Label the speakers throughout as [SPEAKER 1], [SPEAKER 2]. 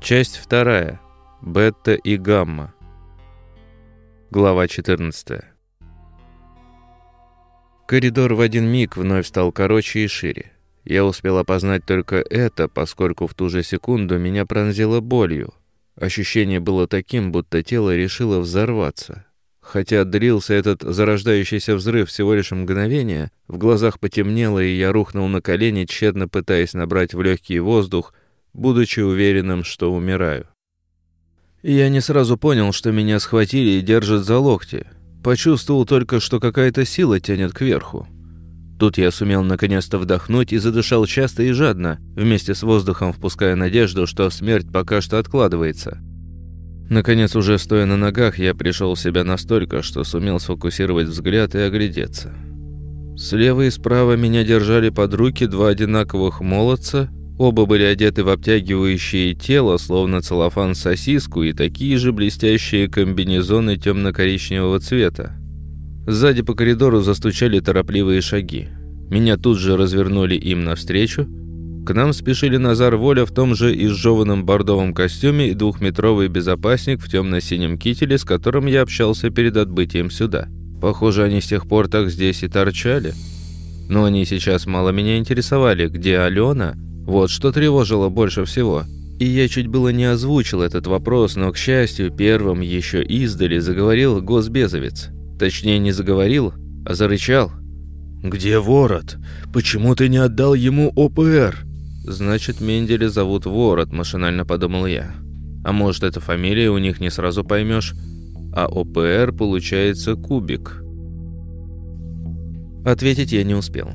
[SPEAKER 1] Часть вторая. Бета и гамма. Глава 14. Коридор в один миг вновь стал короче и шире. Я успел опознать только это, поскольку в ту же секунду меня пронзило болью. Ощущение было таким, будто тело решило взорваться. Хотя длился этот зарождающийся взрыв всего лишь мгновение, в глазах потемнело, и я рухнул на колени, тщетно пытаясь набрать в легкий воздух, будучи уверенным, что умираю. Я не сразу понял, что меня схватили и держат за локти. Почувствовал только, что какая-то сила тянет кверху. Тут я сумел наконец-то вдохнуть и задышал часто и жадно, вместе с воздухом впуская надежду, что смерть пока что откладывается. Наконец, уже стоя на ногах, я пришел в себя настолько, что сумел сфокусировать взгляд и оглядеться. Слева и справа меня держали под руки два одинаковых молодца, оба были одеты в обтягивающие тело, словно целлофан сосиску, и такие же блестящие комбинезоны темно-коричневого цвета. Сзади по коридору застучали торопливые шаги. Меня тут же развернули им навстречу, к нам спешили Назар Воля в том же изжеванном бордовом костюме и двухметровый безопасник в темно-синем кителе, с которым я общался перед отбытием сюда. Похоже, они с тех пор так здесь и торчали. Но они сейчас мало меня интересовали. Где Алена? Вот что тревожило больше всего. И я чуть было не озвучил этот вопрос, но, к счастью, первым еще издали заговорил госбезовец. Точнее, не заговорил, а зарычал.
[SPEAKER 2] «Где ворот? Почему ты не отдал ему ОПР?»
[SPEAKER 1] «Значит, Менделя зовут Ворот», – машинально подумал я. «А может, это фамилия, у них не сразу поймешь. А ОПР получается Кубик». Ответить я не успел.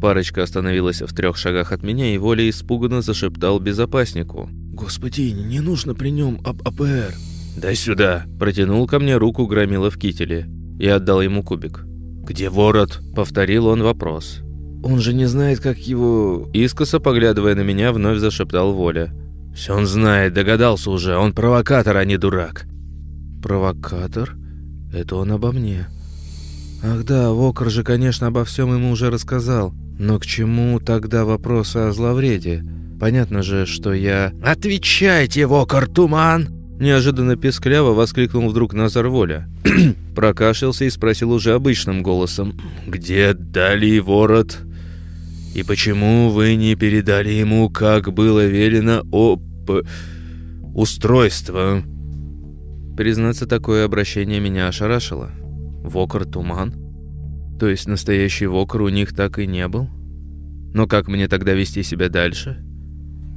[SPEAKER 1] Парочка остановилась в трех шагах от меня, и Воля испуганно зашептал безопаснику.
[SPEAKER 2] «Господи, не нужно при нем об АПР».
[SPEAKER 1] «Дай сюда!» – протянул ко мне руку громила в кителе. Я отдал ему кубик.
[SPEAKER 2] «Где ворот?»
[SPEAKER 1] – повторил он вопрос.
[SPEAKER 2] Он же не знает, как его...»
[SPEAKER 1] Искоса, поглядывая на меня, вновь зашептал Воля.
[SPEAKER 2] «Все он знает, догадался уже. Он провокатор, а не дурак».
[SPEAKER 1] «Провокатор? Это он обо мне». «Ах да, Вокер же, конечно, обо всем ему уже рассказал. Но к чему тогда вопросы о зловреде? Понятно же, что я...»
[SPEAKER 2] «Отвечайте, Вокер, туман!»
[SPEAKER 1] Неожиданно пескляво воскликнул вдруг Назар Воля. Прокашлялся и спросил уже обычным голосом.
[SPEAKER 2] «Где дали ворот?» И почему вы не передали ему, как было велено, об... устройство?»
[SPEAKER 1] Признаться, такое обращение меня ошарашило. Вокер Туман? То есть настоящий Вокер у них так и не был? Но как мне тогда вести себя дальше?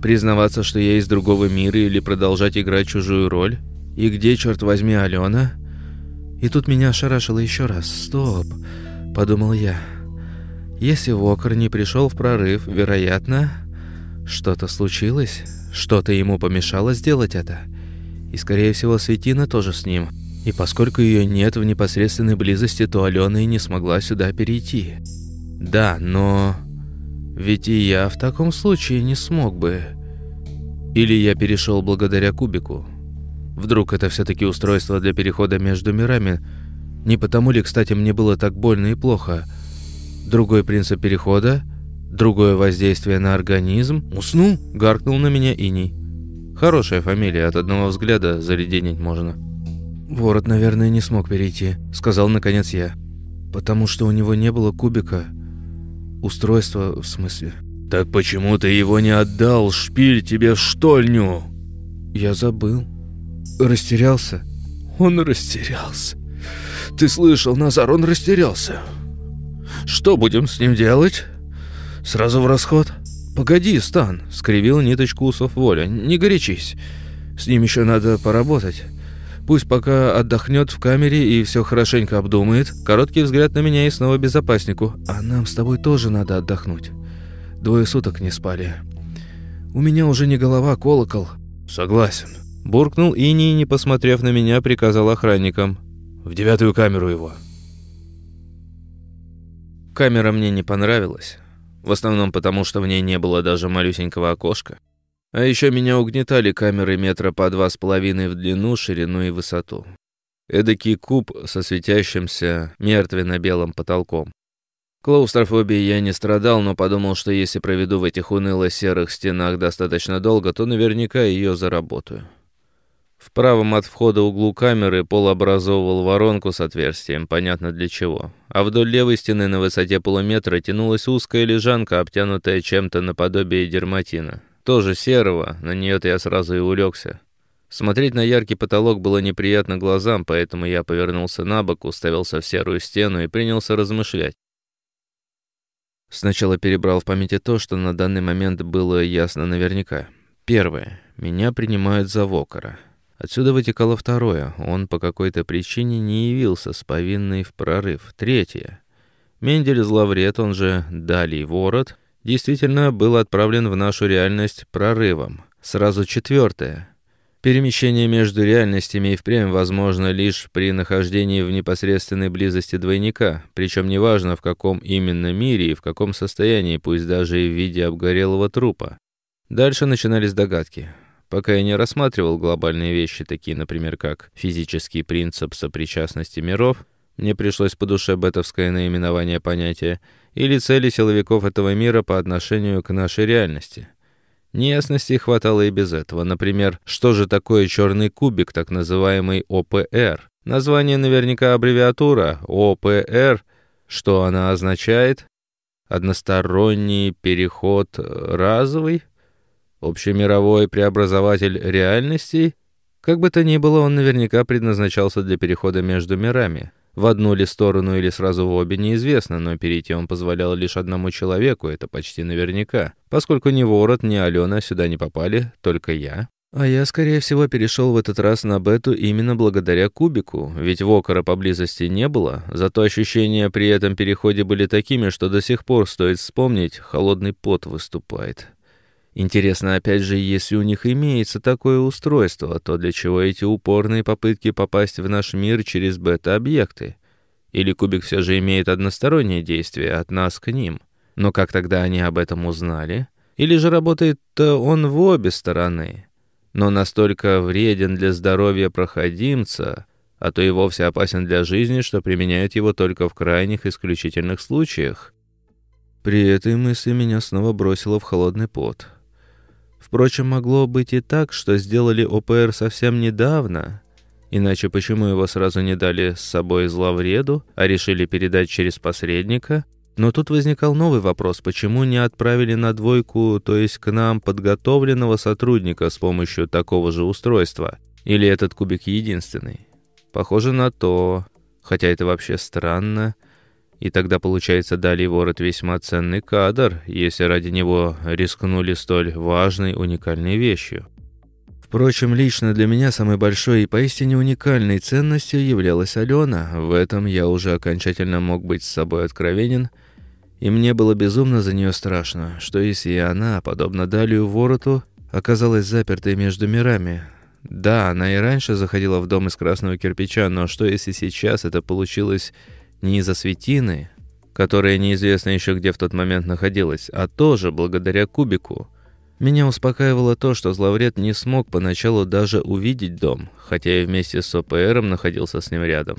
[SPEAKER 1] Признаваться, что я из другого мира или продолжать играть чужую роль? И где, черт возьми, Алена? И тут меня ошарашило еще раз. «Стоп!» – подумал я. Если Вокер не пришел в прорыв, вероятно, что-то случилось, что-то ему помешало сделать это. И, скорее всего, Светина тоже с ним. И поскольку ее нет в непосредственной близости, то Алена и не смогла сюда перейти. Да, но... Ведь и я в таком случае не смог бы. Или я перешел благодаря кубику. Вдруг это все-таки устройство для перехода между мирами? Не потому ли, кстати, мне было так больно и плохо – Другой принцип перехода, другое воздействие на организм.
[SPEAKER 2] Уснул?
[SPEAKER 1] Гаркнул на меня Иней. Хорошая фамилия, от одного взгляда заледенить можно. Ворот, наверное, не смог перейти, сказал наконец я. Потому что у него не было кубика. Устройства, в смысле.
[SPEAKER 2] Так почему ты его не отдал, шпиль, тебе в штольню?
[SPEAKER 1] Я забыл. Растерялся.
[SPEAKER 2] Он растерялся. Ты слышал, Назар, он растерялся. Что будем с ним делать? Сразу в расход?
[SPEAKER 1] Погоди, Стан, скривил ниточку усов Воля. Не горячись. С ним еще надо поработать. Пусть пока отдохнет в камере и все хорошенько обдумает. Короткий взгляд на меня и снова безопаснику. А нам с тобой тоже надо отдохнуть. Двое суток не спали. У меня уже не голова, а колокол.
[SPEAKER 2] Согласен.
[SPEAKER 1] Буркнул Ини, не посмотрев на меня, приказал охранникам.
[SPEAKER 2] В девятую камеру его.
[SPEAKER 1] Камера мне не понравилась. В основном потому, что в ней не было даже малюсенького окошка. А еще меня угнетали камеры метра по два с половиной в длину, ширину и высоту. Эдакий куб со светящимся мертвенно-белым потолком. Клаустрофобией я не страдал, но подумал, что если проведу в этих уныло-серых стенах достаточно долго, то наверняка ее заработаю. В правом от входа углу камеры пол образовывал воронку с отверстием, понятно для чего. А вдоль левой стены на высоте полуметра тянулась узкая лежанка, обтянутая чем-то наподобие дерматина. Тоже серого, на нее-то я сразу и улегся. Смотреть на яркий потолок было неприятно глазам, поэтому я повернулся на бок, уставился в серую стену и принялся размышлять. Сначала перебрал в памяти то, что на данный момент было ясно наверняка. Первое. Меня принимают за Вокера. Отсюда вытекало второе. Он по какой-то причине не явился с повинной в прорыв. Третье. Мендель Зловред, он же Далий Ворот, действительно был отправлен в нашу реальность прорывом. Сразу четвертое. Перемещение между реальностями и впрямь возможно лишь при нахождении в непосредственной близости двойника, причем неважно в каком именно мире и в каком состоянии, пусть даже и в виде обгорелого трупа. Дальше начинались догадки. Пока я не рассматривал глобальные вещи, такие, например, как физический принцип сопричастности миров, мне пришлось по душе бетовское наименование понятия, или цели силовиков этого мира по отношению к нашей реальности — Неясностей хватало и без этого. Например, что же такое черный кубик, так называемый ОПР? Название наверняка аббревиатура ОПР. Что она означает? Односторонний переход разовый? Общемировой преобразователь реальностей? Как бы то ни было, он наверняка предназначался для перехода между мирами. В одну ли сторону или сразу в обе неизвестно, но перейти он позволял лишь одному человеку, это почти наверняка. Поскольку ни Ворот, ни Алена сюда не попали, только я. А я, скорее всего, перешел в этот раз на бету именно благодаря кубику, ведь Вокера поблизости не было, зато ощущения при этом переходе были такими, что до сих пор, стоит вспомнить, холодный пот выступает. Интересно, опять же, если у них имеется такое устройство, то для чего эти упорные попытки попасть в наш мир через бета-объекты? Или кубик все же имеет одностороннее действие от нас к ним? Но как тогда они об этом узнали? Или же работает он в обе стороны? Но настолько вреден для здоровья проходимца, а то и вовсе опасен для жизни, что применяют его только в крайних исключительных случаях. При этой мысли меня снова бросило в холодный пот. Впрочем, могло быть и так, что сделали ОПР совсем недавно. Иначе почему его сразу не дали с собой зловреду, а решили передать через посредника? Но тут возникал новый вопрос, почему не отправили на двойку, то есть к нам, подготовленного сотрудника с помощью такого же устройства? Или этот кубик единственный? Похоже на то, хотя это вообще странно. И тогда, получается, Дали Ворот весьма ценный кадр, если ради него рискнули столь важной, уникальной вещью. Впрочем, лично для меня самой большой и поистине уникальной ценностью являлась Алена. В этом я уже окончательно мог быть с собой откровенен, и мне было безумно за нее страшно, что если и она, подобно Далию Вороту, оказалась запертой между мирами. Да, она и раньше заходила в дом из красного кирпича, но что если сейчас это получилось не из-за светины, которая неизвестно еще где в тот момент находилась, а тоже благодаря кубику. Меня успокаивало то, что зловред не смог поначалу даже увидеть дом, хотя и вместе с ОПРом находился с ним рядом.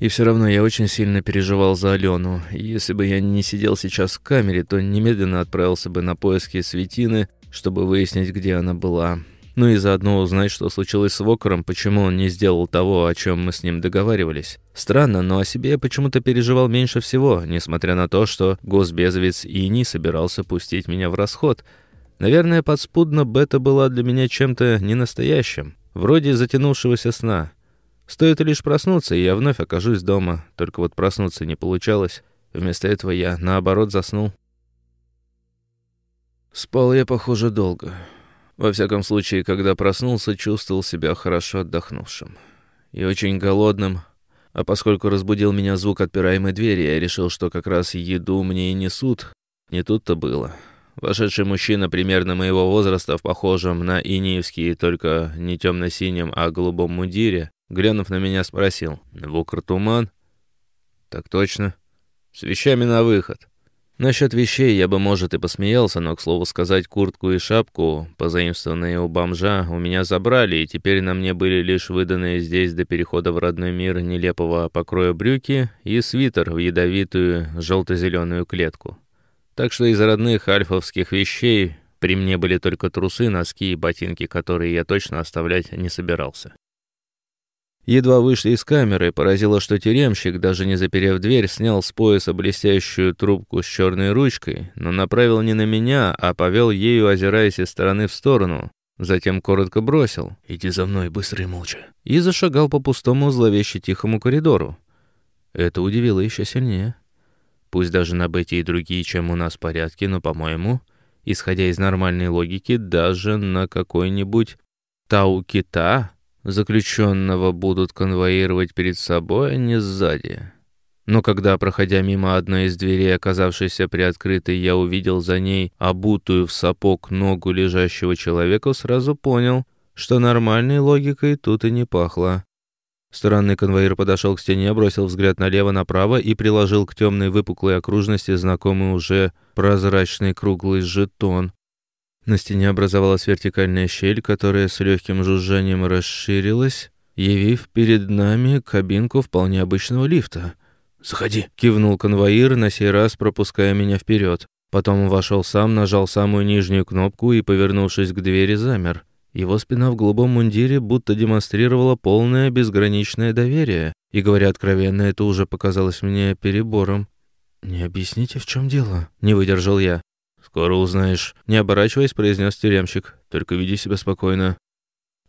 [SPEAKER 1] И все равно я очень сильно переживал за Алену. Если бы я не сидел сейчас в камере, то немедленно отправился бы на поиски Светины, чтобы выяснить, где она была. Ну и заодно узнать, что случилось с Вокером, почему он не сделал того, о чем мы с ним договаривались. Странно, но о себе я почему-то переживал меньше всего, несмотря на то, что госбезовец и не собирался пустить меня в расход. Наверное, подспудно бета была для меня чем-то ненастоящим, вроде затянувшегося сна. Стоит лишь проснуться, и я вновь окажусь дома, только вот проснуться не получалось. Вместо этого я, наоборот, заснул. Спал я, похоже, долго. Во всяком случае, когда проснулся, чувствовал себя хорошо отдохнувшим. И очень голодным. А поскольку разбудил меня звук отпираемой двери, я решил, что как раз еду мне и несут. Не тут-то было. Вошедший мужчина примерно моего возраста, в похожем на иниевский, только не темно-синем, а голубом мундире, глянув на меня, спросил. «Вукр туман?» «Так точно. С вещами на выход». Насчет вещей я бы, может, и посмеялся, но, к слову сказать, куртку и шапку, позаимствованные у бомжа, у меня забрали, и теперь на мне были лишь выданные здесь до перехода в родной мир нелепого покроя брюки и свитер в ядовитую желто-зеленую клетку. Так что из родных альфовских вещей при мне были только трусы, носки и ботинки, которые я точно оставлять не собирался. Едва вышли из камеры, поразило, что тюремщик, даже не заперев дверь, снял с пояса блестящую трубку с черной ручкой, но направил не на меня, а повел ею, озираясь из стороны в сторону. Затем коротко бросил «Иди за мной, быстро и молча» и зашагал по пустому, зловеще тихому коридору. Это удивило еще сильнее. Пусть даже на Бете и другие, чем у нас порядки, но, по-моему, исходя из нормальной логики, даже на какой-нибудь Тау-Кита Заключенного будут конвоировать перед собой, а не сзади. Но когда, проходя мимо одной из дверей, оказавшейся приоткрытой, я увидел за ней обутую в сапог ногу лежащего человека, сразу понял, что нормальной логикой тут и не пахло. Странный конвоир подошел к стене, бросил взгляд налево-направо и приложил к темной выпуклой окружности знакомый уже прозрачный круглый жетон, на стене образовалась вертикальная щель, которая с легким жужжанием расширилась, явив перед нами кабинку вполне обычного лифта. «Заходи», — кивнул конвоир, на сей раз пропуская меня вперед. Потом вошел сам, нажал самую нижнюю кнопку и, повернувшись к двери, замер. Его спина в голубом мундире будто демонстрировала полное безграничное доверие, и, говоря откровенно, это уже показалось мне перебором. «Не объясните, в чем дело?» — не выдержал я. «Скоро узнаешь», — не оборачиваясь, произнес тюремщик. «Только веди себя спокойно».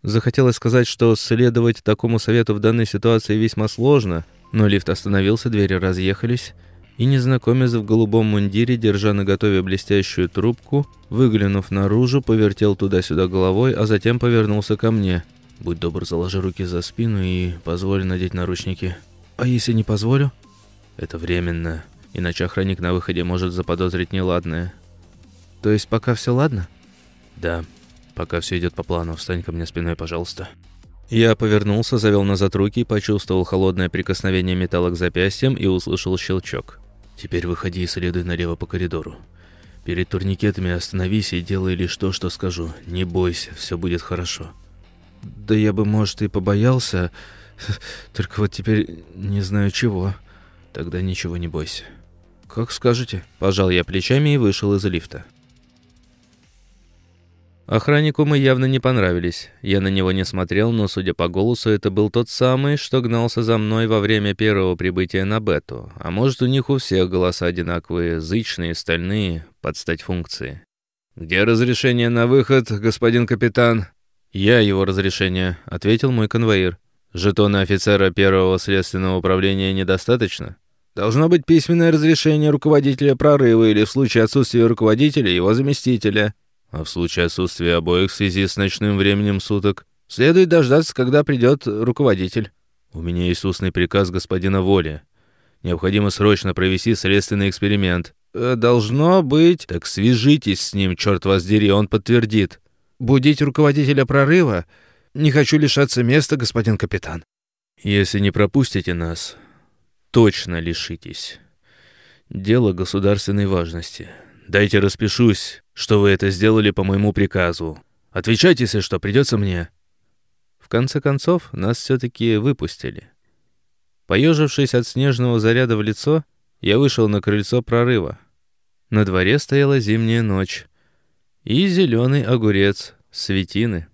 [SPEAKER 1] Захотелось сказать, что следовать такому совету в данной ситуации весьма сложно, но лифт остановился, двери разъехались, и незнакомец в голубом мундире, держа на готове блестящую трубку, выглянув наружу, повертел туда-сюда головой, а затем повернулся ко мне. «Будь добр, заложи руки за спину и позволь надеть наручники». «А если не позволю?» «Это временно, иначе охранник на выходе может заподозрить неладное. То есть пока все ладно? Да, пока все идет по плану. Встань ко мне спиной, пожалуйста. Я повернулся, завел назад руки, почувствовал холодное прикосновение металла к запястьям и услышал щелчок. Теперь выходи и следуй налево по коридору. Перед турникетами остановись и делай лишь то, что скажу. Не бойся, все будет хорошо. Да я бы, может, и побоялся, только вот теперь не знаю чего. Тогда ничего не бойся. Как скажете. Пожал я плечами и вышел из лифта. Охраннику мы явно не понравились. Я на него не смотрел, но, судя по голосу, это был тот самый, что гнался за мной во время первого прибытия на Бету. А может, у них у всех голоса одинаковые, зычные, стальные, под стать функции. «Где разрешение на выход, господин капитан?» «Я его разрешение», — ответил мой конвоир. «Жетона офицера первого следственного управления недостаточно?» «Должно быть письменное разрешение руководителя прорыва или в случае отсутствия руководителя его заместителя». А в случае отсутствия обоих в связи с ночным временем суток, следует дождаться, когда придет руководитель. У меня есть устный приказ господина Воли. Необходимо срочно провести следственный эксперимент. Э, должно быть... Так свяжитесь с ним, черт вас дери, он подтвердит. Будить руководителя прорыва? Не хочу лишаться места, господин капитан. Если не пропустите нас, точно лишитесь. Дело государственной важности. Дайте распишусь, что вы это сделали по моему приказу. Отвечайте, если что, придется мне». В конце концов, нас все-таки выпустили. Поежившись от снежного заряда в лицо, я вышел на крыльцо прорыва. На дворе стояла зимняя ночь и зеленый огурец светины.